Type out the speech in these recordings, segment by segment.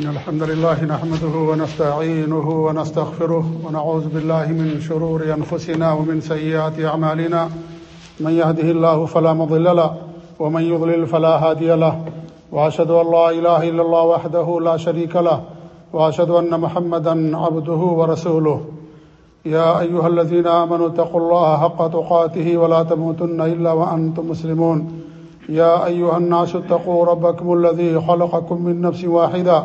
إن الحمد لله نحمده ونستعينه ونستغفره ونعوذ بالله من شرور أنفسنا ومن سيئات أعمالنا. من يهده الله فلا مضل له ومن يضلل فلا هادي له. وأشهد أن لا إله إلا الله وحده لا شريك له. وأشهد أن محمدا عبده ورسوله. يا أيها الذين آمنوا اتقوا الله حق تقاته ولا تموتن إلا وأنتم مسلمون. يا أيها الناس اتقوا ربكم الذي خلقكم من نفس واحدة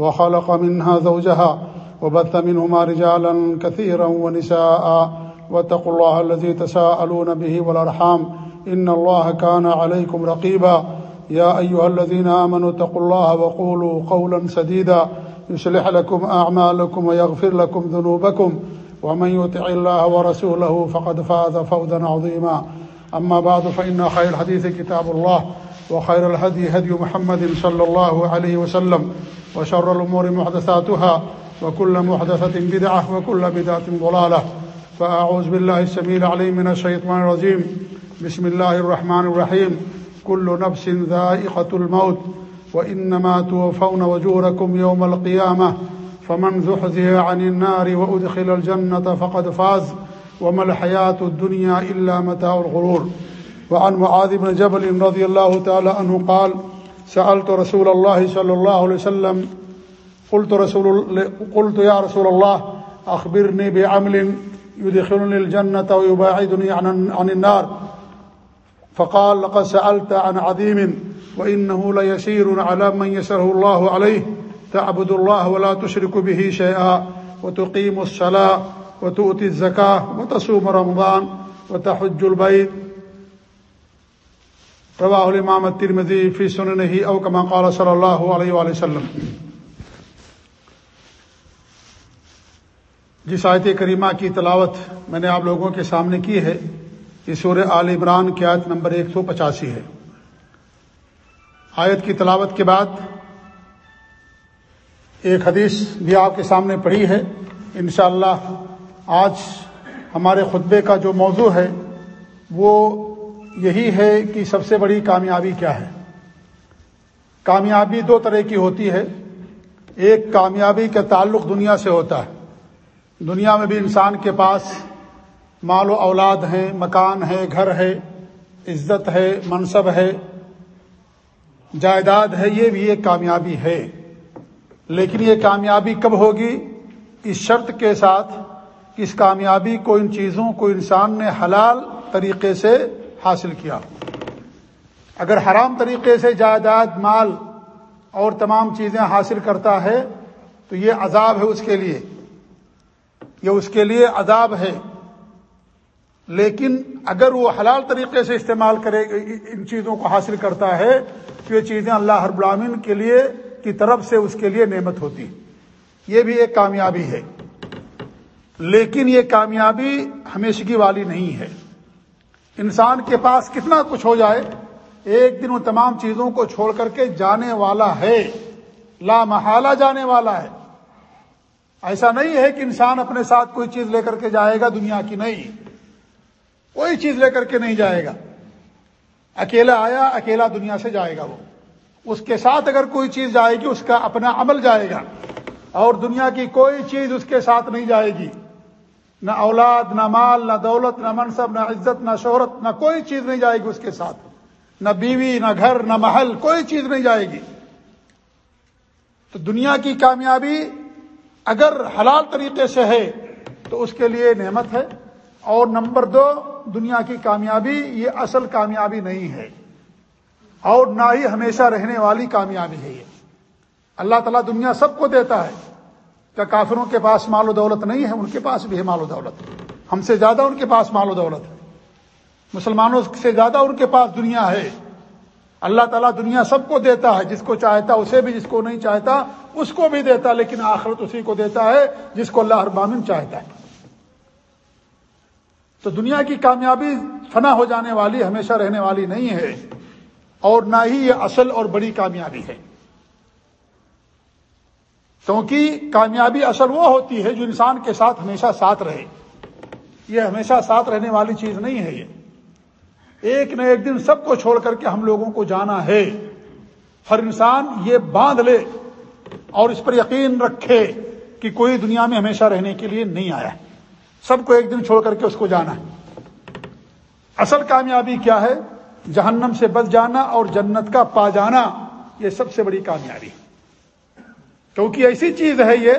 وخلق منها زوجها وبث منهما رجالا كثيرا ونساء. واتقوا الله الذي تساءلون به والأرحام. إن الله كان عليكم رقيبا. يا أيها الذين آمنوا اتقوا الله وقولوا قولا سديدا. يسلح لكم أعمالكم ويغفر لكم ذنوبكم. ومن يطع الله ورسوله فقد فاز فوزا عظيما. أما بعد، فإن خير الحديث كتاب الله. وخير الهدي هدي محمد صلى الله عليه وسلم وشر الأمور محدثاتها وكل محدثة بدعة وكل بدعة ضلالة فأعوذ بالله السميل عليه من الشيطان الرجيم بسم الله الرحمن الرحيم كل نفس ذائقة الموت وإنما توفون وجوركم يوم القيامة فمن زحزه عن النار وأدخل الجنة فقد فاز وما الحياة الدنيا إلا متاع الغرور وعن معاذ بن جبل رضي الله تعالى عنه قال سألت رسول الله صلى الله عليه وسلم قلت, رسول قلت يا رسول الله أخبرني بعمل يدخلني الجنة ويباعدني عن النار. فقال لقد سألت عن عظيم وإنه ليسير على من يسره الله عليه. تعبد الله ولا تشرك به شيئا وتقيم الصلاة وتؤتي الزكاة وتصوم رمضان وتحج البيت. رواه الإمام الترمذي في سننه أو كما قال صلى الله عليه وآله وسلم. جس آیت کریمہ کی تلاوت میں نے آپ لوگوں کے سامنے کی ہے، یہ سور آل عمران کی آیت نمبر ایک سو پچاسی ہے۔ آیت کی تلاوت کے بعد ایک حدیث بھی آپ کے سامنے پڑھی ہے۔ انشاءاللہ آج ہمارے خطبے کا جو موضوع ہے، وہ یہی ہے کہ سب سے بڑی کامیابی کیا ہے؟ کامیابی دو طرح کی ہوتی ہے۔ ایک کامیابی کا تعلق دنیا سے ہوتا ہے۔ دنیا میں بھی انسان کے پاس مال و اولاد ہیں، مکان ہے گھر ہے عزت ہے، منصب ہے، جائیداد ہے، یہ بھی ایک کامیابی ہے۔ لیکن یہ کامیابی کب ہوگی؟ اس شرط کے ساتھ اس کامیابی کو ان چیزوں، کو انسان نے حلال طریقے سے حاصل کیا۔ اگر حرام طریقے سے جائیداد، مال اور تمام چیزیں حاصل کرتا ہے، تو یہ عذاب ہے اس کے لیے۔ یہ اس کے لیے عذاب ہے۔ لیکن اگر وہ حلال طریقے سے استعمال کرے، ان چیزوں کو حاصل کرتا ہے، تو یہ چیزیں اللہ ہر برامین کے لیے کی طرف سے اس کے لیے نعمت ہوتی۔ یہ بھی ایک کامیابی ہے۔ لیکن یہ کامیابی ہمیشگی والی نہیں ہے۔ انسان کے پاس کتنا کچھ ہو جائے، ایک دن وہ تمام چیزوں کو چھوڑ کر کے جانے والا ہے۔ لا محالہ جانے والا ہے۔ ایسا نہیں ہے کہ انسان اپنے ساتھ کوئی چیز لے کر کے جائے گا دنیا کی نہیں۔ کوئی چیز لے کر کے نہیں جائے گا۔ اکیلا آیا، اکیلا دنیا سے جائے گا وہ۔ اس کے ساتھ اگر کوئی چیز جائے گی، اس کا اپنا عمل جائے گا۔ اور دنیا کی کوئی چیز اس کے ساتھ نہیں جائے گی۔ نہ اولاد، نہ مال، نہ دولت، نہ منصب، نہ عزت، نہ شہرت، نہ کوئی چیز نہیں جائے گی اس کے ساتھ۔ نہ بیوی، نہ گھر، نہ محل، کوئی چیز نہیں جائے گی۔ تو دنیا کی کامیابی اگر حلال طریقے سے ہے تو اس کے لیے نعمت ہے۔ اور نمبر دو، دنیا کی کامیابی، یہ اصل کامیابی نہیں ہے۔ اور نہ ہی ہمیشہ رہنے والی کامیابی ہے یہ۔ اللہ تعالیٰ دنیا سب کو دیتا ہے۔ کیا کافروں کے پاس مال و دولت نہیں ہے، ان کے پاس بھی ہے مال و دولت۔ ہم سے زیادہ ان کے پاس مال و دولت ہے۔ مسلمانوں سے زیادہ ان کے پاس دنیا ہے۔ اللہ تعالیٰ دنیا سب کو دیتا ہے، جس کو چاہتا اسے بھی، جس کو نہیں چاہتا اس کو بھی دیتا، لیکن آخرت اسی کو دیتا ہے جس کو اللہ ابامن چاہتا ہے۔ تو دنیا کی کامیابی فنا ہو جانے والی، ہمیشہ رہنے والی نہیں ہے، اور نہ ہی یہ اصل اور بڑی کامیابی ہے۔ کیونکہ کامیابی اصل وہ ہوتی ہے جو انسان کے ساتھ ہمیشہ ساتھ رہے۔ یہ ہمیشہ ساتھ رہنے والی چیز نہیں ہے یہ۔ ایک نہ ایک دن سب کو چھوڑ کر کے ہم لوگوں کو جانا ہے۔ ہر انسان یہ باندھ لے اور اس پر یقین رکھے کہ کوئی دنیا میں ہمیشہ رہنے کے لیے نہیں آیا۔ سب کو ایک دن چھوڑ کر کے اس کو جانا ہے۔ اصل کامیابی کیا ہے؟ جہنم سے بچ جانا اور جنت کا پا جانا۔ یہ سب سے بڑی کامیابی۔ ہے کیونکہ ایسی چیز ہے یہ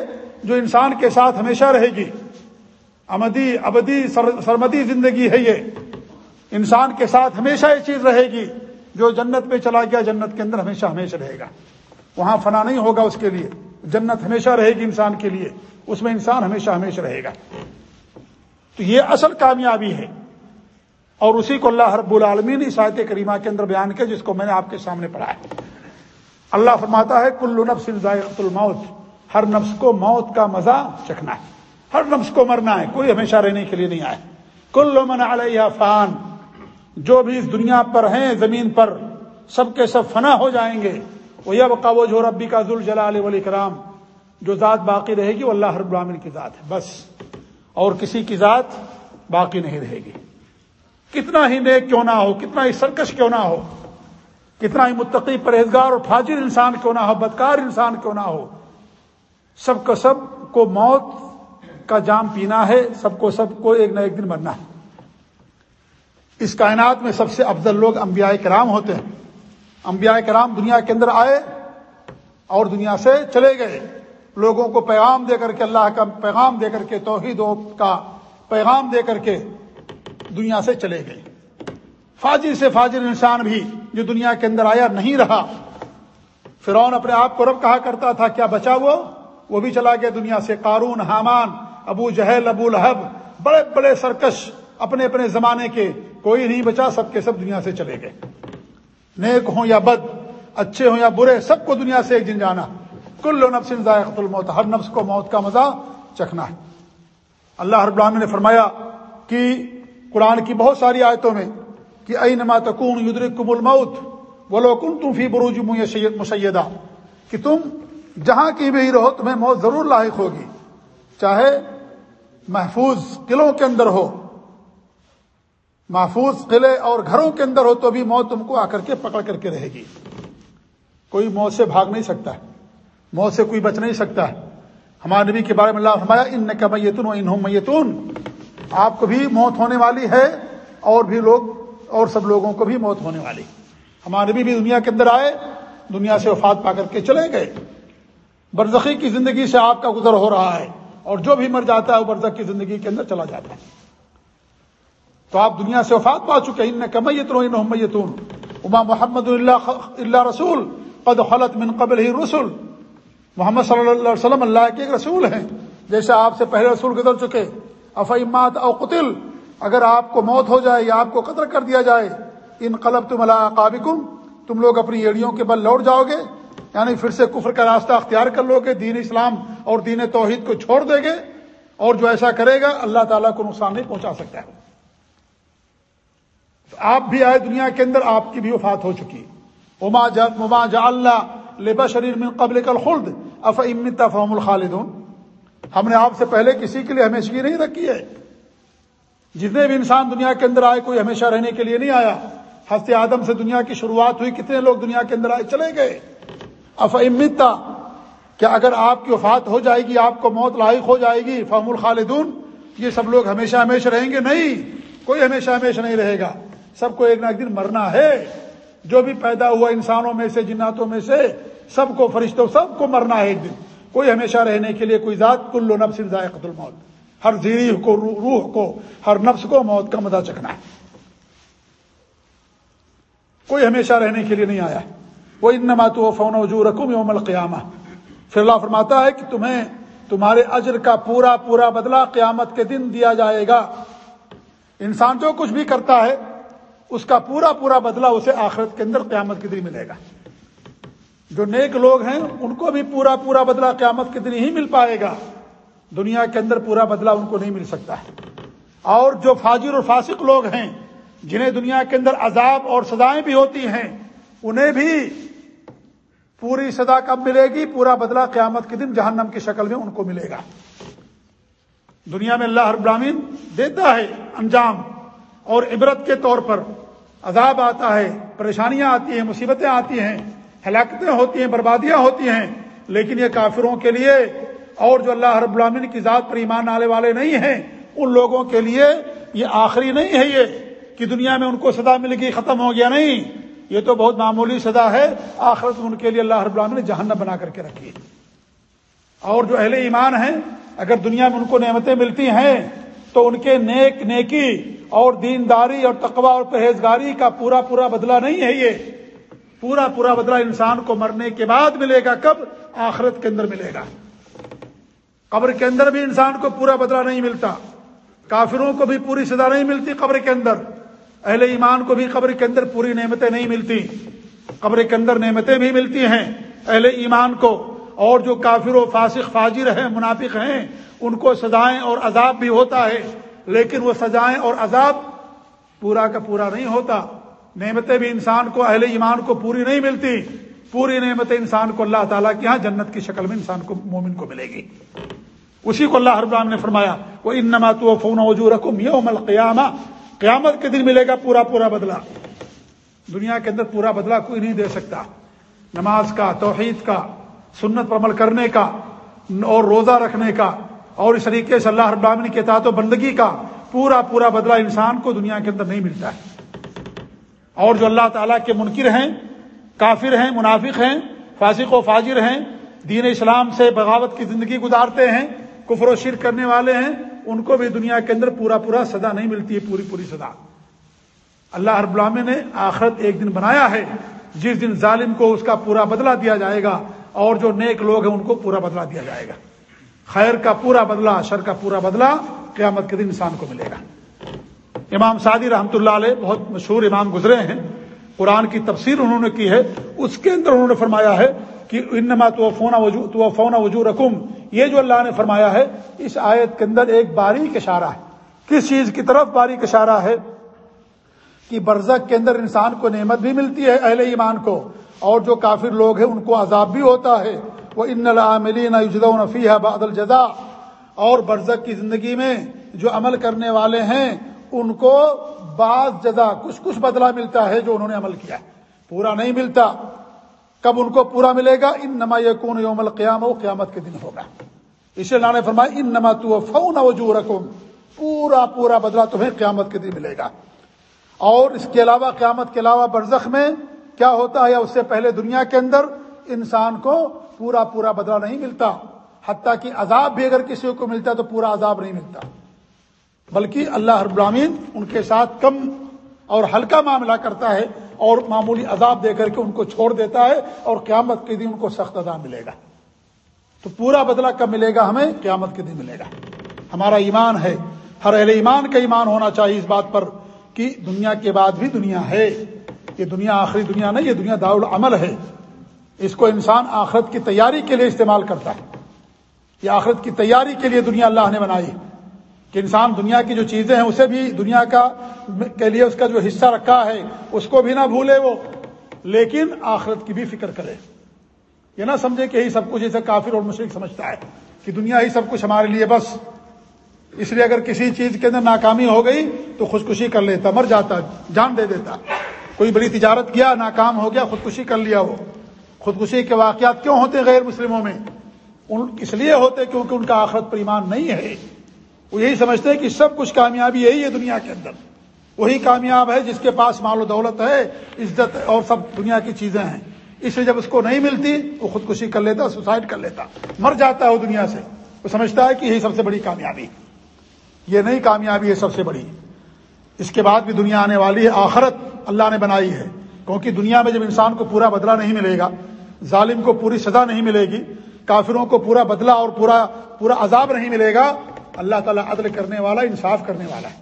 جو انسان کے ساتھ ہمیشہ رہے گی۔ امدی ابدی سرمدی زندگی ہے یہ۔ انسان کے ساتھ ہمیشہ یہ چیز رہے گی۔ جو جنت میں چلا گیا، جنت کے اندر ہمیشہ ہمیشہ رہے گا۔ وہاں فنا نہیں ہوگا اس کے لیے۔ جنت ہمیشہ رہے گی انسان کے لیے۔ اس میں انسان ہمیشہ ہمیشہ رہے گا۔ تو یہ اصل کامیابی ہے۔ اور اسی کو اللہ رب العالمین عیسائیت کریمہ کے اندر بیان کیا، جس کو میں نے آپ کے سامنے پڑھا ہے۔ اللہ فرماتا ہے کل نفس ذائقت الموت، ہر نفس کو موت کا مزہ چکھنا ہے۔ ہر نفس کو مرنا ہے، کوئی ہمیشہ رہنے کے لیے نہیں آئے۔ کل من علیہ فان، جو بھی اس دنیا پر ہیں، زمین پر سب کے سب فنا ہو جائیں گے۔ وہ یہ وہ جو ربی کا ذل جلال ولی کرام جو ذات باقی رہے گی، وہ اللہ ہر براہین کی ذات ہے۔ بس۔ اور کسی کی ذات باقی نہیں رہے گی۔ کتنا ہی نیک کیوں نہ ہو، کتنا ہی سرکش کیوں نہ ہو کتنا ہی متقی پرہیزگار اور فاجر انسان کیوں نہ ہو، بدکار انسان کیوں نہ ہو، سب کا سب کو موت کا جام پینا ہے، سب کو سب کو ایک نہ ایک دن مرنا ہے۔ اس کائنات میں سب سے افضل لوگ انبیاء کرام ہوتے ہیں۔ انبیاء کرام دنیا کے اندر آئے اور دنیا سے چلے گئے۔ لوگوں کو پیغام دے کر کے اللہ کا پیغام دے کر کے توحید کا پیغام دے کر کے دنیا سے چلے گئے۔ فاجر سے فاجر انسان بھی جو دنیا کے اندر آیا نہیں رہا۔ فرعون اپنے آپ کو رب کہا کرتا تھا، کیا بچا وہ؟ وہ بھی چلا گیا دنیا سے۔ قارون، حامان، ابو جہل، ابو لہب، بڑے بڑے سرکش اپنے اپنے زمانے کے کوئی نہیں بچا سب کے سب دنیا سے چلے گئے۔ نیک ہوں یا بد، اچھے ہوں یا برے، سب کو دنیا سے ایک دن جانا۔ کل نفس ذائقت الموت، ہر نفس کو موت کا مزہ چکھنا ہے۔ اللہ رب العالمین نے فرمایا کہ قرآن کی بہت ساری آیتوں میں کہ ائی نما تکون یدرکم الموت بولو کن تم فی بروج مسیدہ کہ تم جہاں کی بھی رہو تمہیں موت ضرور لاحق ہوگی، چاہے محفوظ قلعوں کے اندر ہو، محفوظ قلعے اور گھروں کے اندر ہو تو بھی موت تم کو آ کر کے پکڑ کر کے رہے گی۔ کوئی موت سے بھاگ نہیں سکتا ہے موت سے کوئی بچ نہیں سکتا۔ ہے ہمارے نبی کے بارے میں اللہ فرمایا ان کا میتون و انہوں میتون آپ کو بھی موت ہونے والی ہے اور بھی لوگ اور سب لوگوں کو بھی موت ہونے والی۔ ہمارے نبی بھی دنیا کے اندر آئے، دنیا سے وفات پا کر کے چلے گئے۔ برزخی کی زندگی سے آپ کا گزر ہو رہا ہے، اور جو بھی مر جاتا ہے، وہ برزخ کی زندگی کے اندر چلا جاتا ہے۔ تو آپ دنیا سے وفات پا چکے ان کمیت کمیتون میتون۔ اما محمد اللہ اللہ رسول، قد خلط من قبل ہی رسول محمد صلی اللہ علیہ وسلم اللہ کے ایک رسول ہیں۔ جیسے آپ سے پہلے رسول گزر چکے۔ افعمات او قتل۔ اگر آپ کو موت ہو جائے یا آپ کو قتل کر دیا جائے، ان قلب تم اللہ قابقم تم لوگ اپنی ایڑیوں کے بل لوٹ جاؤ گے یعنی پھر سے کفر کا راستہ اختیار کر لو گے، دین اسلام اور دین توحید کو چھوڑ دے گے، اور جو ایسا کرے گا، اللہ تعالیٰ کو نقصان نہیں پہنچا سکتا ہے۔ آپ بھی آئے دنیا کے اندر، آپ کی بھی وفات ہو چکی۔ اما جا اللہ لبا شریر میں قبل کل خلد اف امت فہم الخالدون۔ ہم نے آپ سے پہلے کسی کے لیے ہمیشگی نہیں رکھی ہے۔ جتنے بھی انسان دنیا کے اندر آئے، کوئی ہمیشہ رہنے کے لیے نہیں آیا۔ ہست آدم سے دنیا کی شروعات ہوئی، کتنے لوگ دنیا کے اندر آئے، چلے گئے۔ اف امتا کہ اگر آپ کی وفات ہو جائے گی، آپ کو موت لاحق ہو جائے گی، فہم الخالدون، یہ سب لوگ ہمیشہ ہمیشہ رہیں گے؟ نہیں، کوئی ہمیشہ ہمیشہ نہیں رہے گا۔ سب کو ایک نہ ایک دن مرنا ہے۔ جو بھی پیدا ہوا انسانوں میں سے، جناتوں میں سے، سب کو، فرشتوں، سب کو مرنا ہے ایک دن۔ کوئی ہمیشہ رہنے کے لیے کوئی ذات، کل نفس ذائقت الموت۔ ہر زیری کو، روح کو، ہر نفس کو موت کا مزہ چکنا ہے۔ کوئی ہمیشہ رہنے کے لیے نہیں آیا۔ وہ ان نمات فون وجو رقم یوم القیامہ پھر اللہ فرماتا ہے کہ تمہیں تمہارے اجر کا پورا پورا بدلہ قیامت کے دن دیا جائے گا۔ انسان جو کچھ بھی کرتا ہے، اس کا پورا پورا بدلہ اسے آخرت کے اندر قیامت کے دن ملے گا۔ جو نیک لوگ ہیں، ان کو بھی پورا پورا بدلہ قیامت کے دن ہی مل پائے گا۔ دنیا کے اندر پورا بدلہ ان کو نہیں مل سکتا ہے۔ اور جو فاجر اور فاسق لوگ ہیں، جنہیں دنیا کے اندر عذاب اور سزائیں بھی ہوتی ہیں، انہیں بھی پوری سزا کب ملے گی؟ پورا بدلہ قیامت کے دن جہنم کی شکل میں ان کو ملے گا۔ دنیا میں اللہ ہر براہین دیتا ہے انجام اور عبرت کے طور پر عذاب آتا ہے، پریشانیاں آتی ہیں، مصیبتیں آتی ہیں، ہلاکتیں ہوتی ہیں، بربادیاں ہوتی ہیں، لیکن یہ کافروں کے لیے اور جو اللہ رب العالمین کی ذات پر ایمان آنے والے نہیں ہیں، ان لوگوں کے لیے یہ آخری نہیں ہے یہ کہ دنیا میں ان کو سزا مل گئی، ختم ہو گیا، نہیں۔ یہ تو بہت معمولی سزا ہے۔ آخرت ان کے لیے اللہ رب العالمین نے جہنم بنا کر کے رکھی۔ اور جو اہل ایمان ہیں، اگر دنیا میں ان کو نعمتیں ملتی ہیں، تو ان کے نیک نیکی اور دینداری اور تقوا اور پرہیزگاری کا پورا پورا بدلہ نہیں ہے یہ۔ پورا پورا بدلہ انسان کو مرنے کے بعد ملے گا، کب؟ آخرت کے اندر ملے گا۔ قبر کے اندر بھی انسان کو پورا بدلہ نہیں ملتا۔ کافروں کو بھی پوری سزا نہیں ملتی قبر کے اندر۔ اہل ایمان کو بھی قبر کے اندر پوری نعمتیں نہیں ملتی۔ قبر کے اندر نعمتیں بھی ملتی ہیں اہل ایمان کو۔ اور جو کافر و فاسق، فاجر ہیں، منافق ہیں، ان کو سزائیں اور عذاب بھی ہوتا ہے۔ لیکن وہ سزائیں اور عذاب پورا کا پورا نہیں ہوتا۔ نعمتیں بھی انسان کو، اہل ایمان کو پوری نہیں ملتی۔ پوری نعمتیں انسان کو اللہ تعالیٰ کی یہاں جنت کی شکل میں انسان کو مومن کو ملے گی۔ اسی کو اللہ رب نے فرمایا وہ ان نمات فون وجو رقم یوم القیامہ قیامت کے دن ملے گا پورا پورا بدلہ۔ دنیا کے اندر پورا بدلہ کوئی نہیں دے سکتا۔ نماز کا، توحید کا، سنت پر عمل کرنے کا، اور روزہ رکھنے کا، اور اس طریقے سے اللہ رب العالمین کے تحت و بندگی کا پورا پورا بدلہ انسان کو دنیا کے اندر نہیں ملتا ہے۔ اور جو اللہ تعالیٰ کے منکر ہیں کافر ہیں، منافق ہیں، فاسق و فاجر ہیں، دین اسلام سے بغاوت کی زندگی گزارتے ہیں، کفر و شرک کرنے والے ہیں، ان کو بھی دنیا کے اندر پورا پورا سزا نہیں ملتی ہے پوری پوری سزا اللہ رب العالمین نے آخرت ایک دن بنایا ہے، جس دن ظالم کو اس کا پورا بدلہ دیا جائے گا اور جو نیک لوگ ہیں، ان کو پورا بدلہ دیا جائے گا۔ خیر کا پورا بدلہ، شر کا پورا بدلہ قیامت کے دن انسان کو ملے گا۔ امام سعدی رحمۃ اللہ علیہ بہت مشہور امام گزرے ہیں۔ قرآن کی تفسیر انہوں نے کی ہے، اس کے اندر انہوں نے فرمایا ہے کہ انما تو فونا تو فونا وجو رقم یہ جو اللہ نے فرمایا ہے، اس آیت کے اندر ایک باریک اشارہ ہے۔ کس چیز کی طرف باریک اشارہ ہے؟ کہ برزک کے اندر انسان کو نعمت بھی ملتی ہے اہل ایمان کو، اور جو کافر لوگ ہیں، ان کو عذاب بھی ہوتا ہے۔ وہ ان العاملین نفی ہے بادل جزا اور برزک کی زندگی میں جو عمل کرنے والے ہیں، ان کو بعض جزا کچھ کچھ بدلہ ملتا ہے جو انہوں نے عمل کیا پورا نہیں ملتا، کب ان کو پورا ملے گا؟ ان نما یقون یوم القیام و قیامت کے دن ہوگا۔ اسے اللہ نے فرمایا ان نما تو فون وجو پورا پورا بدلہ تمہیں قیامت کے دن ملے گا۔ اور اس کے علاوہ قیامت کے علاوہ برزخ میں کیا ہوتا ہے؟ یا اس سے پہلے دنیا کے اندر انسان کو پورا پورا بدلہ نہیں ملتا۔ حتیٰ کہ عذاب بھی اگر کسی کو ملتا ہے تو پورا عذاب نہیں ملتا۔ بلکہ اللہ رب العالمین ان کے ساتھ کم اور ہلکا معاملہ کرتا ہے اور معمولی عذاب دے کر کے ان کو چھوڑ دیتا ہے اور قیامت کے دن ان کو سخت عذاب ملے گا۔ تو پورا بدلہ کب ملے گا ہمیں؟ قیامت کے دن ملے گا۔ ہمارا ایمان ہے۔ ہر اہل ایمان کا ایمان ہونا چاہیے اس بات پر کہ دنیا کے بعد بھی دنیا ہے۔ یہ دنیا آخری دنیا نہیں، یہ دنیا دار العمل ہے۔ اس کو انسان آخرت کی تیاری کے لیے استعمال کرتا ہے۔ یہ آخرت کی تیاری کے لیے دنیا اللہ نے بنائی۔ کہ انسان دنیا کی جو چیزیں ہیں، اسے بھی دنیا کا کے لیے اس کا جو حصہ رکھا ہے، اس کو بھی نہ بھولے وہ۔ لیکن آخرت کی بھی فکر کرے۔ یہ نہ سمجھے کہ یہی سب کچھ اسے کافر اور مشرق سمجھتا ہے کہ دنیا ہی سب کچھ ہمارے لیے بس۔ اس لیے اگر کسی چیز کے اندر ناکامی ہو گئی تو خودکشی کر لیتا، مر جاتا، جان دے دیتا۔ کوئی بڑی تجارت کیا، ناکام ہو گیا، خودکشی کر لیا وہ۔ خودکشی کے واقعات کیوں ہوتے غیر مسلموں میں؟ ان اس لیے ہوتے کیونکہ ان کا آخرت پر ایمان نہیں ہے۔ وہ یہی سمجھتے ہیں کہ سب کچھ کامیابی یہی ہے دنیا کے اندر۔ وہی کامیاب ہے جس کے پاس مال و دولت ہے، عزت اور سب دنیا کی چیزیں ہیں۔ اس لیے جب اس کو نہیں ملتی، وہ خودکشی کر لیتا، سوسائڈ کر لیتا۔ مر جاتا ہے وہ دنیا سے۔ وہ سمجھتا ہے کہ یہی سب سے بڑی کامیابی۔ یہ نہیں کامیابی ہے سب سے بڑی۔ اس کے بعد بھی دنیا آنے والی ہے، آخرت اللہ نے بنائی ہے۔ کیونکہ دنیا میں جب انسان کو پورا بدلہ نہیں ملے گا، ظالم کو پوری سزا نہیں ملے گی، کافروں کو پورا بدلہ اور پورا پورا عذاب نہیں ملے گا اللہ تعالیٰ عدل کرنے والا، انصاف کرنے والا ہے۔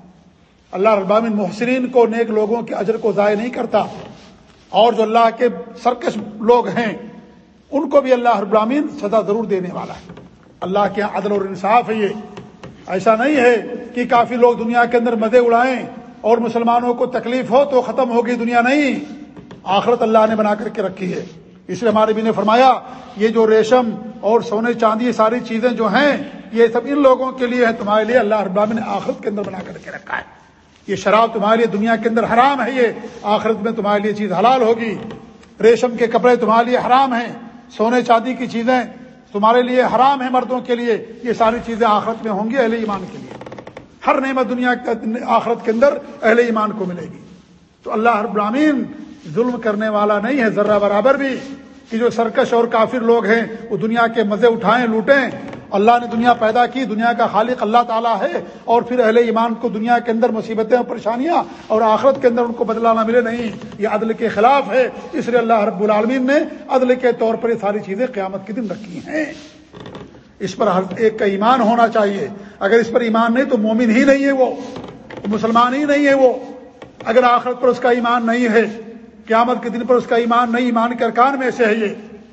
اللہ ربامن محسرین کو، نیک لوگوں کے اجر کو ضائع نہیں کرتا۔ اور جو اللہ کے سرکش لوگ ہیں، ان کو بھی اللہ ابرامین سزا ضرور دینے والا ہے۔ اللہ کے عدل اور انصاف ہے یہ۔ ایسا نہیں ہے کہ کافی لوگ دنیا کے اندر مزے اڑائیں اور مسلمانوں کو تکلیف ہو تو ختم ہوگی دنیا نہیں۔ آخرت اللہ نے بنا کر کے رکھی ہے۔ اس لیے ہمارے بھی نے فرمایا، یہ جو ریشم اور سونے چاندی، یہ ساری چیزیں جو ہیں، یہ سب ان لوگوں کے لیے ہے تمہارے لیے اللہ رب نے آخرت کے اندر بنا کر کے رکھا ہے۔ یہ شراب تمہارے لیے دنیا کے اندر حرام ہے، یہ آخرت میں تمہارے لیے چیز حلال ہوگی۔ ریشم کے کپڑے تمہارے لیے حرام ہیں، سونے چاندی کی چیزیں تمہارے لیے حرام ہے مردوں کے لیے۔ یہ ساری چیزیں آخرت میں ہوں گی اہل ایمان کے لیے۔ ہر نعمت دنیا آخرت کے اندر اہل ایمان کو ملے گی۔ تو اللہ ہر برامین ظلم کرنے والا نہیں ہے، ذرہ برابر بھی کہ جو سرکش اور کافر لوگ ہیں، وہ دنیا کے مزے اٹھائیں، لوٹیں۔ اللہ نے دنیا پیدا کی، دنیا کا خالق اللہ تعالیٰ ہے۔ اور پھر اہل ایمان کو دنیا کے اندر مصیبتیں اور پریشانیاں اور آخرت کے اندر ان کو بدلا نہ ملے، نہیں۔ یہ عدل کے خلاف ہے۔ اس لیے اللہ رب العالمین نے عدل کے طور پر یہ ساری چیزیں قیامت کے دن رکھی ہیں۔ اس پر ہر ایک کا ایمان ہونا چاہیے۔ اگر اس پر ایمان نہیں تو مومن ہی نہیں ہے وہ، مسلمان ہی نہیں ہے وہ۔ اگر آخرت پر اس کا ایمان نہیں ہے قیامت کے دن پر اس کا ایمان نہیں ایمان کے ارکان میں سے ہے یہ۔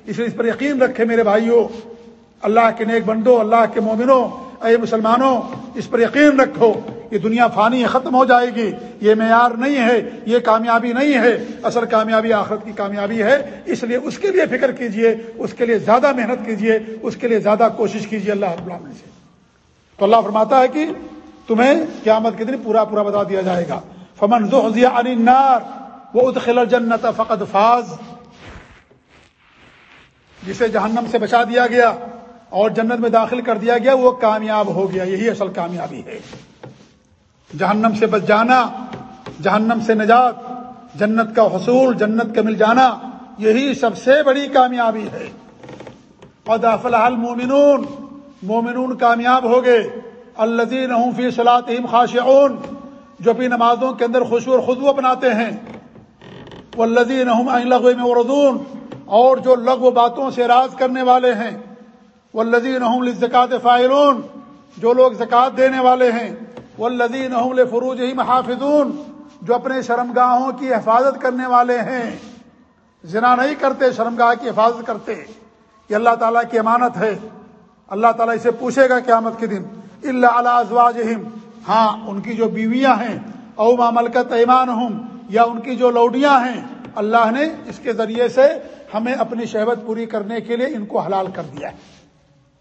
اس لیے اس پر یقین رکھے میرے بھائیوں اللہ کے نیک بندو اللہ کے مومنوں، اے مسلمانوں، اس پر یقین رکھو، یہ دنیا فانی ختم ہو جائے گی۔ یہ معیار نہیں ہے، یہ کامیابی نہیں ہے، اصل کامیابی آخرت کی کامیابی ہے۔ اس لیے اس کے لیے فکر کیجیے، اس کے لیے زیادہ محنت کیجیے، اس کے لیے زیادہ کوشش کیجیے اللہ رب العالمین سے۔ تو اللہ فرماتا ہے کہ تمہیں قیامت کے دن پورا پورا بتا دیا جائے گا۔ فمن عن النار وہ ادخل الجنت فقد فاز۔ جسے جہنم سے بچا دیا گیا اور جنت میں داخل کر دیا گیا، وہ کامیاب ہو گیا۔ یہی اصل کامیابی ہے۔ جہنم سے بچ جانا، جہنم سے نجات، جنت کا حصول، جنت کا مل جانا، یہی سب سے بڑی کامیابی ہے۔ اور المومنون مومنون کامیاب ہو گئے۔ الزین فی صلاحم خاشعون۔ جو اپنی نمازوں کے اندر خوشو اور خدو اپناتے ہیں۔ وہ لذین لغو میں اردون اور جو لغو باتوں سے راز کرنے والے ہیں۔ وہ لذین زکات فائرون جو لوگ زکوٰۃ دینے والے ہیں۔ وہ لذین فروج محافظون جو اپنے شرمگاہوں کی حفاظت کرنے والے ہیں۔ زنا نہیں کرتے، شرمگاہ کی حفاظت کرتے۔ یہ اللہ تعالیٰ کی امانت ہے۔ اللہ تعالیٰ اسے پوچھے گا قیامت کے دن۔ اللہ علیہ ازواج ہاں ان کی جو بیویاں ہیں، او ملکت ایمان ہوں یا ان کی جو لوڈیاں ہیں۔ اللہ نے اس کے ذریعے سے ہمیں اپنی شہبت پوری کرنے کے لیے ان کو حلال کر دیا ہے۔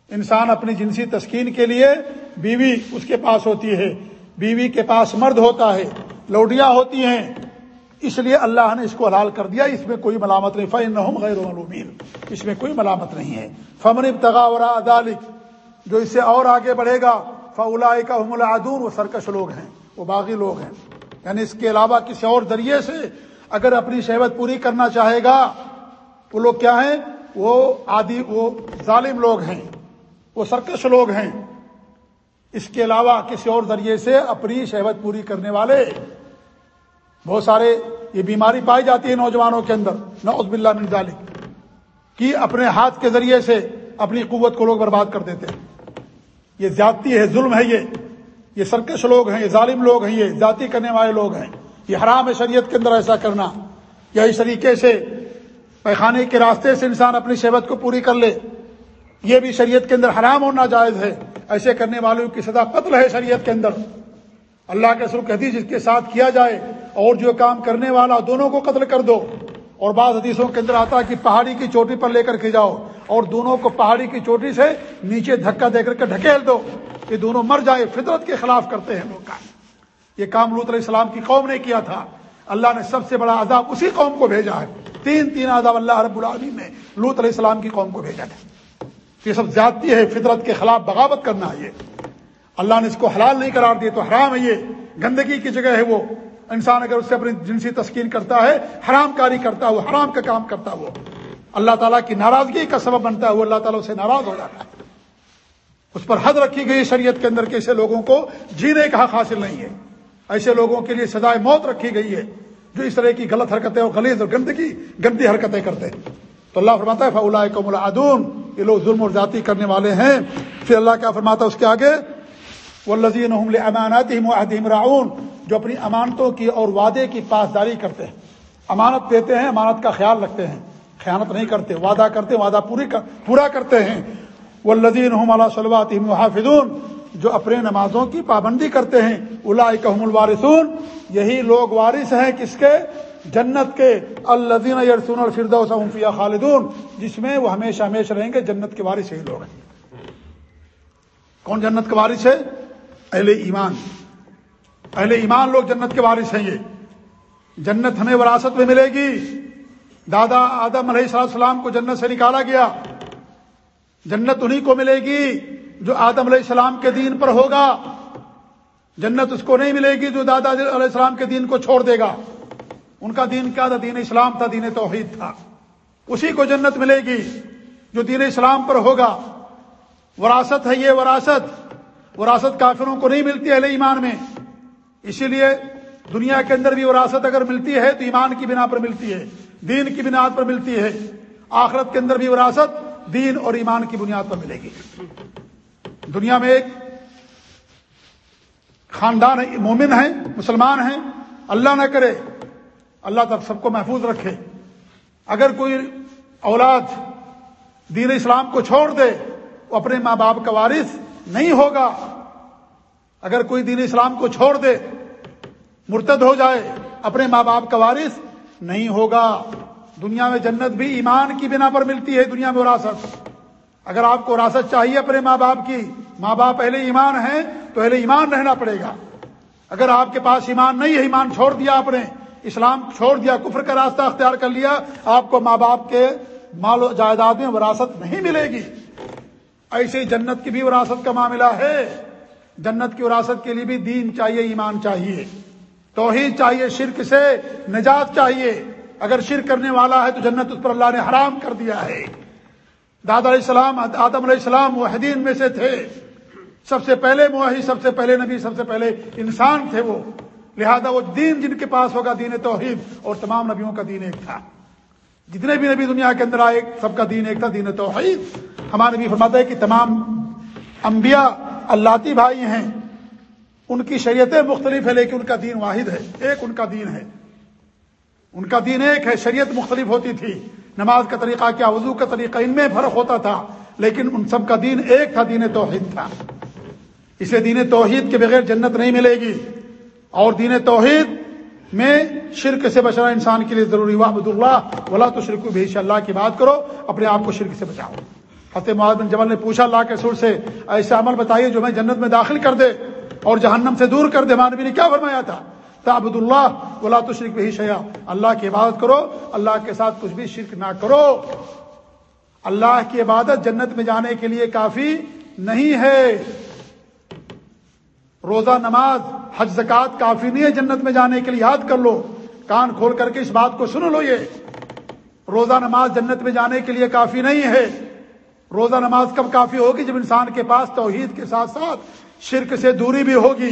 انسان اپنی جنسی تسکین کے لیے بیوی اس کے پاس ہوتی ہے۔ بیوی کے پاس مرد ہوتا ہے، لوڈیاں ہوتی ہیں۔ اس لیے اللہ نے اس کو حلال کر دیا۔ اس میں کوئی ملامت نہیں۔ فن غیر معلومین اس میں کوئی ملامت نہیں ہے۔ فمن ابتغا اور جو اس سے اور آگے بڑھے گا فلا کا العدون۔ وہ سرکش لوگ ہیں، وہ باغی لوگ ہیں۔ یعنی اس کے علاوہ کسی اور ذریعے سے اگر اپنی شہبت پوری کرنا چاہے گا، وہ لوگ کیا ہیں؟ وہ آدھی وہ ظالم لوگ ہیں، وہ سرکش لوگ ہیں۔ اس کے علاوہ کسی اور ذریعے سے اپنی شہبت پوری کرنے والے، بہت سارے یہ بیماری پائی جاتی ہے نوجوانوں کے اندر۔ نوز باللہ من ذالک۔ کہ اپنے ہاتھ کے ذریعے سے اپنی قوت کو لوگ برباد کر دیتے ہیں۔ یہ زیادتی ہے، ظلم ہے یہ۔ یہ سرکش لوگ ہیں، یہ ظالم لوگ ہیں، یہ ذاتی کرنے والے لوگ ہیں۔ یہ حرام ہے شریعت کے اندر ایسا کرنا یا اس طریقے سے پیخانے کے راستے سے انسان اپنی صحت کو پوری کر لے، یہ بھی شریعت کے اندر حرام ہونا جائز ہے۔ ایسے کرنے والوں کی سزا قتل ہے شریعت کے اندر۔ اللہ کے سر حدیث جس کے ساتھ کیا جائے اور جو کام کرنے والا دونوں کو قتل کر دو اور بعض حدیثوں کے اندر آتا ہے کہ پہاڑی کی چوٹی پر لے کر کے جاؤ اور دونوں کو پہاڑی کی چوٹی سے نیچے دھکا دے کر کے ڈھکیل دو، یہ دونوں مر جائے فطرت کے خلاف کرتے ہیں لوگ۔ یہ کام لوت علیہ السلام کی قوم نے کیا تھا۔ اللہ نے سب سے بڑا عذاب اسی قوم کو بھیجا ہے۔ تین تین عذاب اللہ رب العالمین نے لوت علیہ السلام کی قوم کو بھیجا تھا۔ یہ سب زیادتی ہے، فطرت کے خلاف بغاوت کرنا ہے یہ۔ اللہ نے اس کو حلال نہیں قرار دیا تو حرام ہے یہ۔ گندگی کی جگہ ہے وہ۔ انسان اگر اس سے اپنی جنسی تسکین کرتا ہے، حرام کاری کرتا ہے وہ حرام کا کام کرتا ہے وہ۔ اللہ تعالیٰ کی ناراضگی کا سبب بنتا ہے، وہ اللہ تعالیٰ سے ناراض ہو جاتا ہے۔ اس پر حد رکھی گئی شریعت کے اندر کے ایسے لوگوں کو جینے کا حق حاصل نہیں ہے۔ ایسے لوگوں کے لیے سزائے موت رکھی گئی ہے جو اس طرح کی غلط حرکتیں اور غلیظ اور گندگی گندی حرکتیں کرتے ہیں۔ تو اللہ فرماتا ہے فلاح کو ملادون یہ لوگ ظلم اور ذاتی کرنے والے ہیں۔ پھر اللہ کیا فرماتا ہے اس کے آگے؟ وہ لذیذ امانات راؤن جو اپنی امانتوں کی اور وعدے کی پاسداری کرتے ہیں۔ امانت دیتے ہیں امانت کا خیال رکھتے ہیں۔ خیانت نہیں کرتے وعدہ کرتے وعدہ پوری کر, پورا کرتے ہیں۔ وہ لذیذ لذین صلوات محافظون جو اپنے نمازوں کی پابندی کرتے ہیں الاحم الوارثون۔ یہی لوگ وارث ہیں کس کے؟ جنت کے۔ الزین یرسون الفردوسفیہ خالدون۔ جس میں وہ ہمیشہ ہمیشہ رہیں گے، جنت کے وارث یہی لوگ ہیں۔ کون جنت کے وارث ہے؟ اہل ایمان۔ اہل ایمان لوگ جنت کے وارث ہیں یہ۔ جنت ہمیں وراثت میں ملے گی۔ دادا آدم علیہ السلام کو جنت سے نکالا گیا۔ جنت انہی کو ملے گی۔ جو آدم علیہ السلام کے دین پر ہوگا، جنت اس کو نہیں ملے گی جو دادا علیہ السلام کے دین کو چھوڑ دے گا۔ ان کا دین کیا تھا؟ دین اسلام تھا، دین توحید تھا۔ اسی کو جنت ملے گی جو دین اسلام پر ہوگا۔ وراثت ہے یہ وراثت۔ وراثت کافروں کو نہیں ملتی اہل ایمان میں۔ اسی لیے دنیا کے اندر بھی وراثت اگر ملتی ہے تو ایمان کی بنا پر ملتی ہے، دین کی بنیاد پر ملتی ہے۔ آخرت کے اندر بھی وراثت، دین اور ایمان کی بنیاد پر ملے گی۔ دنیا میں ایک خاندان مومن ہیں، مسلمان ہیں، اللہ نہ کرے، اللہ تب سب کو محفوظ رکھے۔ اگر کوئی اولاد دین اسلام کو چھوڑ دے، وہ اپنے ماں باپ کا وارث نہیں ہوگا۔ اگر کوئی دین اسلام کو چھوڑ دے، مرتد ہو جائے، اپنے ماں باپ کا وارث نہیں ہوگا۔ دنیا میں جنت بھی ایمان کی بنا پر ملتی ہے، دنیا میں وراثت۔ اگر آپ کو وراثت چاہیے اپنے ماں باپ کی، ماں باپ اہل ایمان ہیں تو اہل ایمان رہنا پڑے گا۔ اگر آپ کے پاس ایمان نہیں ہے، ایمان چھوڑ دیا آپ نے، اسلام چھوڑ دیا، کفر کا راستہ اختیار کر لیا، آپ کو ماں باپ کے مال و جائیداد میں وراثت نہیں ملے گی۔ ایسے ہی جنت کی بھی وراثت کا معاملہ ہے۔ جنت کی وراثت کے لیے بھی دین چاہیے، ایمان چاہیے۔ توحید چاہیے، شرک سے نجات چاہیے۔ اگر شرک کرنے والا ہے تو جنت اس پر اللہ نے حرام کر دیا ہے۔ دادا علیہ السلام، آدم علیہ السلام معاہدین میں سے تھے۔ سب سے پہلے معاہد سب سے پہلے نبی، سب سے پہلے انسان تھے وہ۔ لہذا وہ دین جن کے پاس ہوگا، دین توحید، اور تمام نبیوں کا دین ایک تھا۔ جتنے بھی نبی دنیا کے اندر آئے، سب کا دین ایک تھا، دین توحید۔ ہمارے نبی فرماتا ہے کہ تمام انبیاء اللہ بھائی ہیں۔ ان کی شریعتیں مختلف ہے لیکن ان کا دین واحد ہے۔ ایک ان کا دین ہے۔ ان کا دین ایک ہے، شریعت مختلف ہوتی تھی۔ نماز کا طریقہ کیا، وضو کا طریقہ، ان میں فرق ہوتا تھا، لیکن ان سب کا دین ایک تھا، دین توحید تھا۔ اسے دین توحید کے بغیر جنت نہیں ملے گی۔ اور دین توحید میں شرک سے بچنا انسان کے لیے ضروری۔ وحمد اللہ ولا تو شرک بھی اللہ کی بات کرو، اپنے آپ کو شرک سے بچاؤ۔ فتح معاذ بن جبل نے پوچھا اللہ کے سر سے، ایسا عمل بتائیے جو میں جنت میں داخل کر دے اور جہنم سے دور کر دے۔ مانوی نے کیا فرمایا تھا؟ تعبد اللہ ولا تو شرک بھی شیا اللہ کی عبادت کرو، اللہ کے ساتھ کچھ بھی شرک نہ کرو. اللہ کی عبادت جنت میں جانے کے لیے کافی نہیں ہے. روزہ، نماز، حج زکات کافی نہیں ہے جنت میں جانے کے لیے، یاد کر لو. کان کھول کر کے اس بات کو سن لو یہ. روزہ، نماز جنت میں جانے کے لیے کافی نہیں ہے. روزہ، نماز کب کافی ہوگی؟ جب انسان کے پاس توحید کے ساتھ ساتھ شرک سے دوری بھی ہوگی.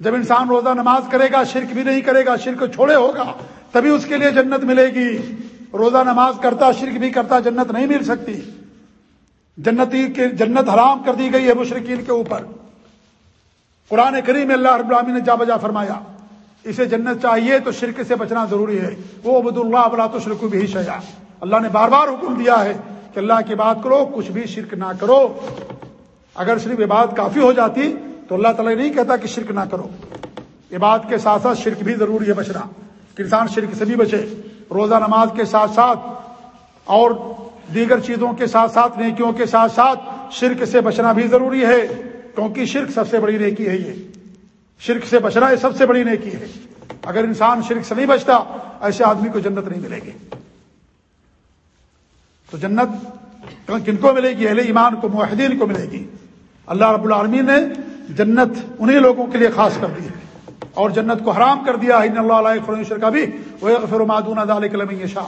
جب انسان روزہ نماز کرے گا، شرک بھی نہیں کرے گا، شرک چھوڑے ہوگا، تبھی اس کے لیے جنت ملے گی۔ روزہ نماز کرتا، شرک بھی کرتا، جنت نہیں مل سکتی۔ جنتی جنت حرام کر دی گئی ہے مشرقین کے اوپر۔ قرآن کریم اللہ رب العالمین نے جا بجا فرمایا، اسے جنت چاہیے تو شرک سے بچنا ضروری ہے۔ وہ عبد اللہ بلا تو شرک بھی شیا اللہ نے بار بار حکم دیا ہے کہ اللہ کی بات کرو، کچھ بھی شرک نہ کرو۔ اگر صرف عبادت کافی ہو جاتی تو اللہ تعالیٰ نہیں کہتا کہ شرک نہ کرو۔ عبادت کے ساتھ ساتھ شرک بھی ضروری ہے بچنا کہ انسان شرک سے بھی بچے۔ روزہ نماز کے ساتھ ساتھ اور دیگر چیزوں کے ساتھ ساتھ، نیکیوں کے ساتھ ساتھ شرک سے بچنا بھی ضروری ہے۔ کیونکہ شرک سب سے بڑی نیکی ہے یہ۔ شرک سے بچنا یہ سب سے بڑی نیکی ہے۔ اگر انسان شرک سے نہیں بچتا، ایسے آدمی کو جنت نہیں ملے گی۔ تو جنت کن کو ملے گی؟ اہل ایمان کو معاہدین کو ملے گی۔ اللہ رب العالمین نے جنت انہیں لوگوں کے لیے خاص کر دی ہے۔ اور جنت کو حرام کر دیا۔ ان اللہ علیہ فرشر کا بھی وہ فرمادون شاہ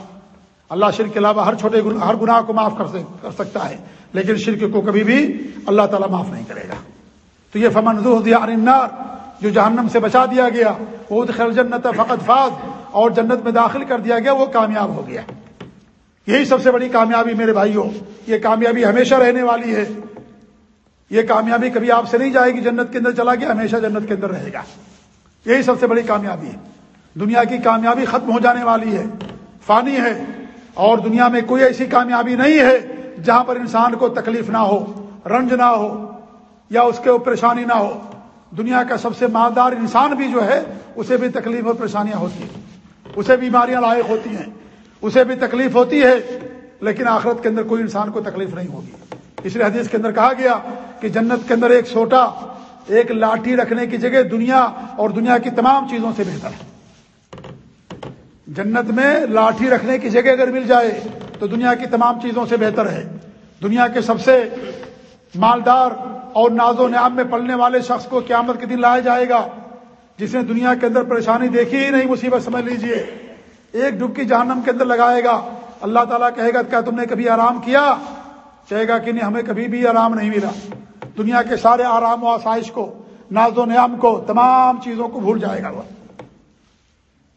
اللہ شرک کے علاوہ ہر چھوٹے ہر گناہ کو معاف کر سکتا ہے۔ لیکن شرک کو کبھی بھی اللہ تعالیٰ معاف نہیں کرے گا۔ تو یہ فمن دیا النار، جو جہنم سے بچا دیا گیا، وہ خیر جنت فقط فاض اور جنت میں داخل کر دیا گیا، وہ کامیاب ہو گیا۔ یہی سب سے بڑی کامیابی میرے بھائیوں، یہ کامیابی ہمیشہ رہنے والی ہے۔ یہ کامیابی کبھی آپ سے نہیں جائے گی، جنت کے اندر چلا گیا، ہمیشہ جنت کے اندر رہے گا۔ یہی سب سے بڑی کامیابی ہے۔ دنیا کی کامیابی ختم ہو جانے والی ہے، فانی ہے۔ اور دنیا میں کوئی ایسی کامیابی نہیں ہے جہاں پر انسان کو تکلیف نہ ہو، رنج نہ ہو، یا اس کے پریشانی نہ ہو۔ دنیا کا سب سے مالدار انسان بھی جو ہے، اسے بھی تکلیف اور پریشانیاں ہوتی ہیں۔ اسے بیماریاں لائق ہوتی ہیں۔ اسے بھی تکلیف ہوتی ہے، لیکن آخرت کے اندر کوئی انسان کو تکلیف نہیں ہوگی۔ اس لیے حدیث کے اندر کہا گیا کہ جنت کے اندر ایک چھوٹا ایک لاٹھی رکھنے کی جگہ دنیا اور دنیا کی تمام چیزوں سے بہتر ہے۔ جنت میں لاٹھی رکھنے کی جگہ اگر مل جائے تو دنیا کی تمام چیزوں سے بہتر ہے۔ دنیا کے سب سے مالدار اور ناز و نعام میں پلنے والے شخص کو قیامت کے دن لایا جائے گا۔ جس نے دنیا کے اندر پریشانی دیکھی ہی نہیں، مصیبت سمجھ لیجیے۔ ایک ڈبکی جہنم کے اندر لگائے گا۔ اللہ تعالیٰ کہے گا، کیا تم نے کبھی آرام کیا؟ کہے گا کہ نہیں، ہمیں کبھی بھی آرام نہیں ملا۔ دنیا کے سارے آرام و آسائش کو، ناز و نعام کو، تمام چیزوں کو بھول جائے گا وہ۔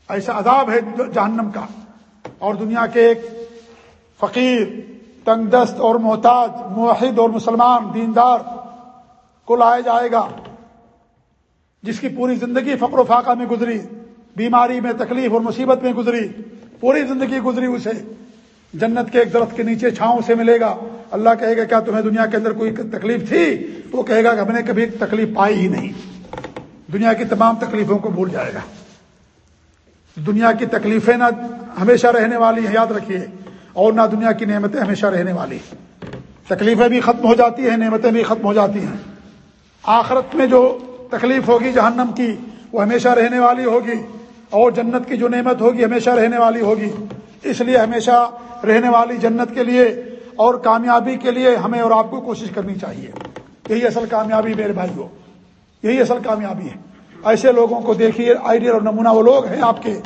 ایسا عذاب ہے جہنم کا۔ اور دنیا کے ایک فقیر تنگ دست اور محتاج معاہد اور مسلمان، دیندار کو لایا جائے گا، جس کی پوری زندگی فقر و فاقہ میں گزری، بیماری میں تکلیف اور مصیبت میں گزری، پوری زندگی گزری، اسے جنت کے ایک درخت کے نیچے چھاؤں سے ملے گا۔ اللہ کہے گا، کیا تمہیں دنیا کے اندر کوئی تکلیف تھی؟ تو وہ کہے گا کہ ہم نے کبھی تکلیف پائی ہی نہیں۔ دنیا کی تمام تکلیفوں کو بھول جائے گا۔ دنیا کی تکلیفیں نہ ہمیشہ رہنے والی ہیں، یاد رکھیے۔ اور نہ دنیا کی نعمتیں ہمیشہ رہنے والی۔ تکلیفیں بھی ختم ہو جاتی ہیں، نعمتیں بھی ختم ہو جاتی ہیں۔ آخرت میں جو تکلیف ہوگی جہنم کی، وہ ہمیشہ رہنے والی ہوگی۔ اور جنت کی جو نعمت ہوگی، ہمیشہ رہنے والی ہوگی۔ اس لیے ہمیشہ رہنے والی جنت کے لیے اور کامیابی کے لیے ہمیں اور آپ کو کوشش کرنی چاہیے۔ یہی اصل کامیابی میرے بھائی ہو یہی اصل کامیابی ہے۔ ایسے لوگوں کو دیکھیے آئیڈیا اور نمونہ وہ لوگ ہیں آپ کے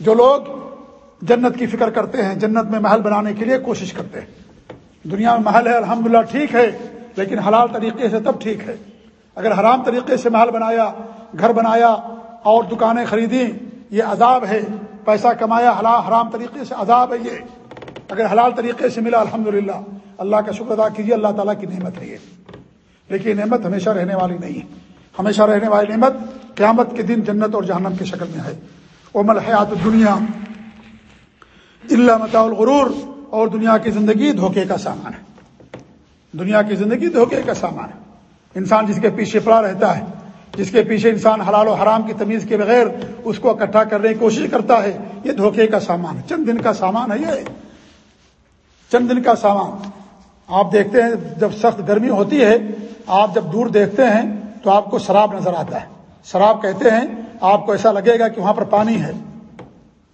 جو لوگ جنت کی فکر کرتے ہیں، جنت میں محل بنانے کے لیے کوشش کرتے ہیں۔ دنیا میں محل ہے، الحمدللہ ٹھیک ہے، لیکن حلال طریقے سے تب ٹھیک ہے۔ اگر حرام طریقے سے محل بنایا، گھر بنایا، اور دکانیں خریدی یہ عذاب ہے۔ پیسہ کمایا حرام طریقے سے عذاب ہے یہ۔ اگر حلال طریقے سے ملا الحمد اللہ کا شکر ادا کیجیے اللہ تعالیٰ کی نعمت ہے یہ۔ لیکن یہ نعمت ہمیشہ رہنے والی نہیں ہے۔ ہمیشہ رہنے والی نعمت قیامت کے دن جنت اور جہنم کی شکل میں ہے۔ امل حیات دنیا اللہ متا الغرور۔ اور دنیا کی زندگی دھوکے کا سامان ہے۔ دنیا کی زندگی دھوکے کا سامان ہے۔ انسان جس کے پیچھے پڑا رہتا ہے جس کے پیچھے انسان حلال و حرام کی تمیز کے بغیر اس کو اکٹھا کرنے کی کوشش کرتا ہے، یہ دھوکے کا سامان ہے۔ چند دن کا سامان ہے یہ۔ چند دن کا سامان۔ آپ دیکھتے ہیں جب سخت گرمی ہوتی ہے، آپ جب دور دیکھتے ہیں تو آپ کو شراب نظر آتا ہے۔ شراب کہتے ہیں، آپ کو ایسا لگے گا کہ وہاں پر پانی ہے۔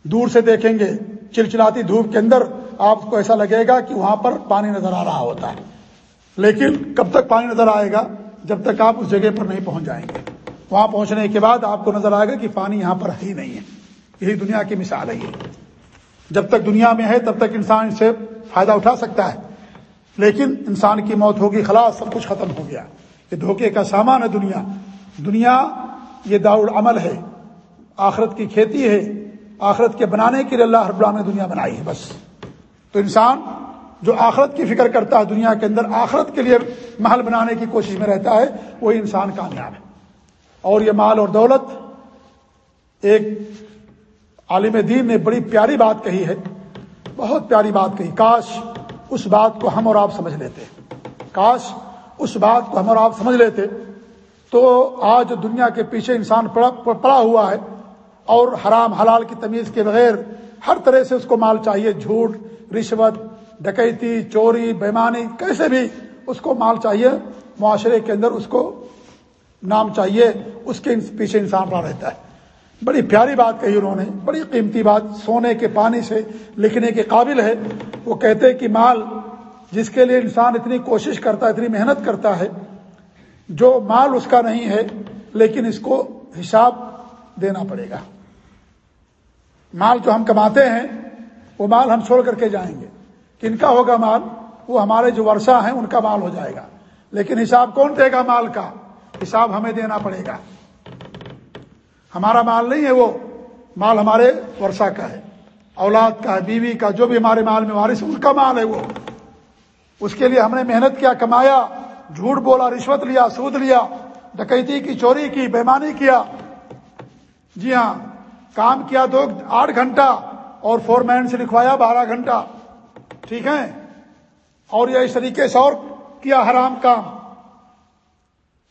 دور سے دیکھیں گے، چلچلاتی دھوپ کے اندر آپ کو ایسا لگے گا کہ وہاں پر پانی نظر آ رہا ہوتا ہے۔ لیکن کب تک پانی نظر آئے گا؟ جب تک آپ اس جگہ پر نہیں پہنچ جائیں گے۔ وہاں پہنچنے کے بعد آپ کو نظر آئے گا کہ پانی یہاں پر ہی نہیں ہے۔ یہی دنیا کی مثال ہے یہ۔ جب تک دنیا میں ہے، تب تک انسان اس سے فائدہ اٹھا سکتا ہے۔ لیکن انسان کی موت ہوگی، خلاص سب کچھ ختم ہو گیا۔ یہ دھوکے کا سامان ہے دنیا۔ دنیا یہ داؤ عمل ہے۔ آخرت کی کھیتی ہے۔ آخرت کے بنانے کے لیے اللہ رب اللہ نے دنیا بنائی ہے، بس۔ تو انسان جو آخرت کی فکر کرتا ہے دنیا کے اندر، آخرت کے لیے محل بنانے کی کوشش میں رہتا ہے، وہی انسان کامیاب ہے۔ اور یہ مال اور دولت، ایک عالم دین نے بڑی پیاری بات کہی ہے، بہت پیاری بات کہی۔ کاش اس بات کو ہم اور آپ سمجھ لیتے۔ کاش اس بات کو ہم اور آپ سمجھ لیتے۔ تو آج دنیا کے پیچھے انسان پڑا ہوا ہے اور حرام حلال کی تمیز کے بغیر ہر طرح سے اس کو مال چاہیے، جھوٹ، رشوت ڈکیتی، چوری بیمانی کیسے بھی اس کو مال چاہیے، معاشرے کے اندر اس کو نام چاہیے، اس کے پیچھے انسان رہا رہتا ہے۔ بڑی پیاری بات کہی انہوں نے، بڑی قیمتی بات، سونے کے پانی سے لکھنے کے قابل ہے۔ وہ کہتے کہ مال جس کے لیے انسان اتنی کوشش کرتا ہے، اتنی محنت کرتا ہے، جو مال اس کا نہیں ہے، لیکن اس کو حساب دینا پڑے گا۔ مال جو ہم کماتے ہیں، وہ مال ہم چھوڑ کر کے جائیں گے۔ کن کا ہوگا مال؟ وہ ہمارے جو ورثہ ہیں، ان کا مال ہو جائے گا۔ لیکن حساب کون دے گا مال کا؟ حساب ہمیں دینا پڑے گا۔ ہمارا مال نہیں ہے وہ۔ مال ہمارے ورثہ کا ہے۔ اولاد کا ہے بیوی کا، جو بھی ہمارے مال میں وارث، ان کا مال ہے وہ۔ اس کے لیے ہم نے محنت کیا، کمایا، جھوٹ بولا، رشوت لیا، سود لیا، ڈکیتی کی، چوری کی بیمانی کیا۔ جی ہاں کام کیا دو، آٹھ گھنٹہ اور فور مین سے لکھوایا، بارہ گھنٹہ۔ ٹھیک ہے؟ اور یہ اس طریقے سے اور کیا حرام کام؟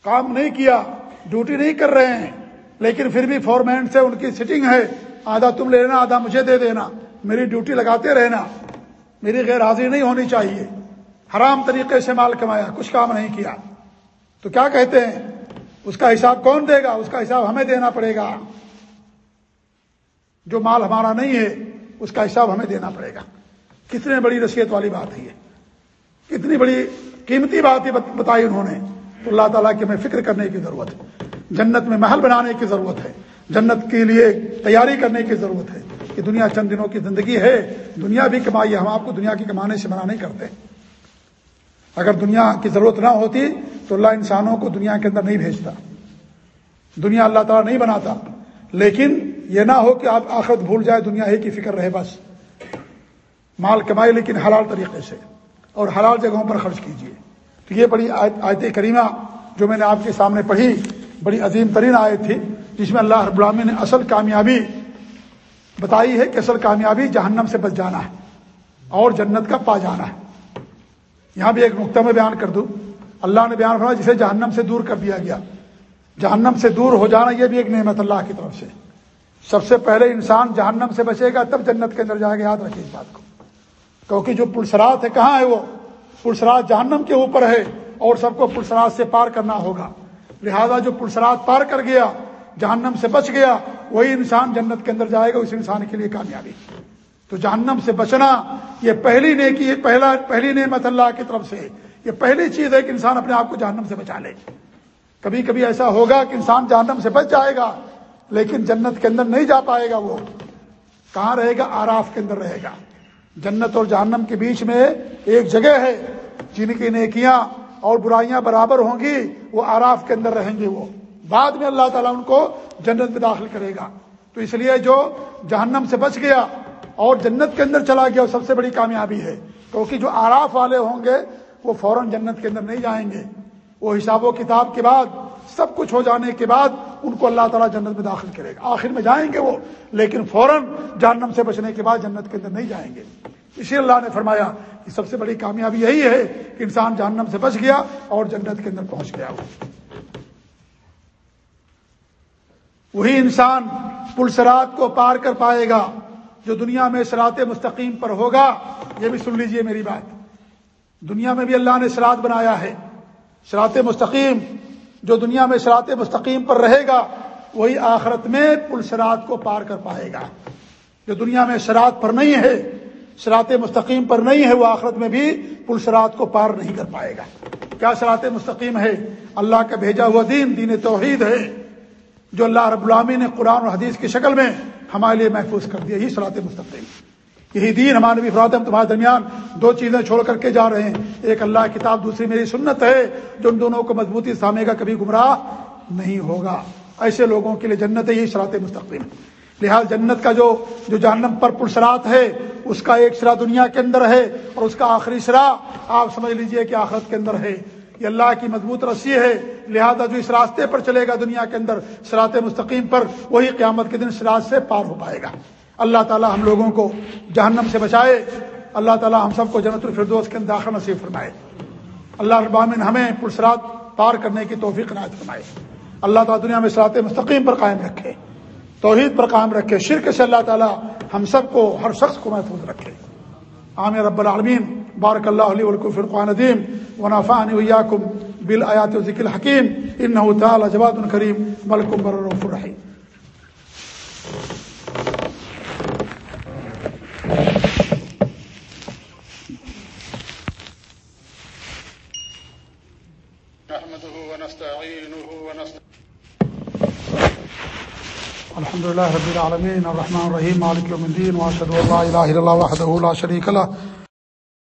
کام نہیں کیا، ڈیوٹی نہیں کر رہے ہیں، لیکن پھر بھی فورمین سے ان کی سٹنگ ہے، آدھا تم لینا، آدھا مجھے دے دینا، میری ڈیوٹی لگاتے رہنا، میری غیر حاضری نہیں ہونی چاہیے۔ حرام طریقے سے مال کمایا، کچھ کام نہیں کیا۔ تو کیا کہتے ہیں؟ اس کا حساب کون دے گا؟ اس کا حساب ہمیں دینا پڑے گا۔ جو مال ہمارا نہیں ہے، اس کا حساب ہمیں دینا پڑے گا۔ کتنے بڑی نصیحت والی بات ہے یہ۔ اتنی بڑی قیمتی بات بتائی انہوں نے۔ تو اللہ تعالیٰ کی ہمیں فکر کرنے کی ضرورت ہے۔ جنت میں محل بنانے کی ضرورت ہے۔ جنت کے لیے تیاری کرنے کی ضرورت ہے۔ کہ دنیا چند دنوں کی زندگی ہے۔ دنیا بھی کمائی ہے۔ ہم آپ کو دنیا کی کمانے سے منع نہیں کرتے۔ اگر دنیا کی ضرورت نہ ہوتی تو اللہ انسانوں کو دنیا کے اندر نہیں بھیجتا۔ دنیا اللہ تعالیٰ نہیں بناتا۔ لیکن یہ نہ ہو کہ آپ آخرت بھول جائے، دنیا ہی کی فکر رہے بس۔ مال کمائے لیکن حلال طریقے سے اور حلال جگہوں پر خرچ کیجیے تو یہ بڑی آیت کریمہ جو میں نے آپ کے سامنے پڑھی، بڑی عظیم ترین آیت تھی، جس میں اللہ رب العالمین نے اصل کامیابی بتائی ہے کہ اصل کامیابی جہنم سے بچ جانا ہے اور جنت کا پا جانا ہے۔ یہاں بھی ایک نقطہ میں بیان کر دوں۔ اللہ نے بیان فرمایا جسے جہنم سے دور کر دیا گیا۔ جہنم سے دور ہو جانا یہ بھی ایک نعمت اللہ کی طرف سے۔ سب سے پہلے انسان جہنم سے بچے گا، تب جنت کے اندر جائے گا یاد رکھیے اس بات کو۔ کیونکہ جو پلسرات ہے، کہاں ہے وہ؟ پلسرات جہنم کے اوپر ہے اور سب کو پلسرات سے پار کرنا ہوگا۔ لہذا جو پلسرات پار کر گیا، جہنم سے بچ گیا، وہی انسان جنت کے اندر جائے گا، اس انسان کے لیے کامیابی۔ تو جہنم سے بچنا یہ پہلی نیکی پہلا، پہلی نعمت اللہ کی طرف سے یہ پہلی چیز ہے کہ انسان اپنے آپ کو جہنم سے بچا لے۔ کبھی کبھی ایسا ہوگا کہ انسان جہنم سے بچ جائے گا، لیکن جنت کے اندر نہیں جا پائے گا وہ۔ کہاں رہے گا؟ آراف کے اندر رہے گا۔ جنت اور جہنم کے بیچ میں ایک جگہ ہے، جن کی نیکیاں اور برائیاں برابر ہوں گی، وہ آراف کے اندر رہیں گے وہ۔ بعد میں اللہ تعالیٰ ان کو جنت میں داخل کرے گا۔ تو اس لیے جو جہنم سے بچ گیا اور جنت کے اندر چلا گیا، وہ سب سے بڑی کامیابی ہے۔ کیونکہ جو آراف والے ہوں گے، وہ فوراً جنت کے اندر نہیں جائیں گے۔ وہ حساب و کتاب کے بعد، سب کچھ ہو جانے کے بعد ان کو اللہ تعالیٰ جنت میں داخل کرے گا۔ آخر میں جائیں گے وہ، لیکن فوراً جہنم سے بچنے کے بعد جنت کے اندر نہیں جائیں گے۔ اسی اللہ نے فرمایا کہ سب سے بڑی کامیابی یہی ہے کہ انسان جہنم سے بچ گیا اور جنت کے اندر پہنچ گیا وہ وہی انسان پلسرات کو پار کر پائے گا جو دنیا میں سرات مستقیم پر ہوگا، یہ بھی سن لیجیے میری بات۔ دنیا میں بھی اللہ نے سرات بنایا ہے۔ سرات مستقیم، جو دنیا میں سرات مستقیم پر رہے گا، وہی آخرت میں پلسرات کو پار کر پائے گا۔ جو دنیا میں سرات پر نہیں ہے سرات مستقیم پر نہیں ہے، وہ آخرت میں بھی پلسرات کو پار نہیں کر پائے گا۔ کیا سرات مستقیم ہے؟ اللہ کا بھیجا ہوا دین دین توحید ہے، جو اللہ رب العامی نے قرآن اور حدیث کی شکل میں ہمارے لیے محفوظ کر دیا۔ یہ سرات مستقیم۔ یہی دین ہمارے نبی فرات ہم تمہارے درمیان دو چیزیں چھوڑ کر کے جا رہے ہیں۔ ایک اللہ کتاب، دوسری میری سنت ہے، جو ان دونوں کو مضبوطی سامے گا، کبھی گمراہ نہیں ہوگا۔ ایسے لوگوں کے لیے جنت یہی سرات مستقیم۔ لہٰذا جنت کا جو جو جہنم پر پرسرات ہے اس کا ایک سرا دنیا کے اندر ہے اور اس کا آخری سرا آپ سمجھ لیجیے کہ آخرت کے اندر ہے۔ یہ اللہ کی مضبوط رسی ہے۔ لہذا جو اس راستے پر چلے گا دنیا کے اندر سرات مستقیم پر، وہی قیامت کے دن سراج سے پار ہو پائے گا۔ اللہ تعالی ہم لوگوں کو جہنم سے بچائے۔ اللہ تعالی ہم سب کو جنت الفردوس کے اندر داخل نصیب فرمائے۔ اللہ ابامن ہمیں پرسرات پار کرنے کی توفیق عنایت فرمائے۔ اللہ تعالیٰ دنیا میں سرات مستقیم پر قائم رکھے۔ توحید پر قائم رکھے۔ شرک سے اللہ تعالیٰ ہم سب کو ہر شخص کو محفوظ رکھے۔ عامر رب العالمین۔ بارک اللہ علیہ ولکم فرقان ندیم ونافعني وإياكم بالآيات والذكر الحكيم إنه تعالى جواد كريم ملك بر الرحيم الرحيم نحمده ونستعينه الحمد لله رب العالمين الرحمن الرحيم مالك يوم الدين واشهد ان لا اله الا الله وحده لا شريك له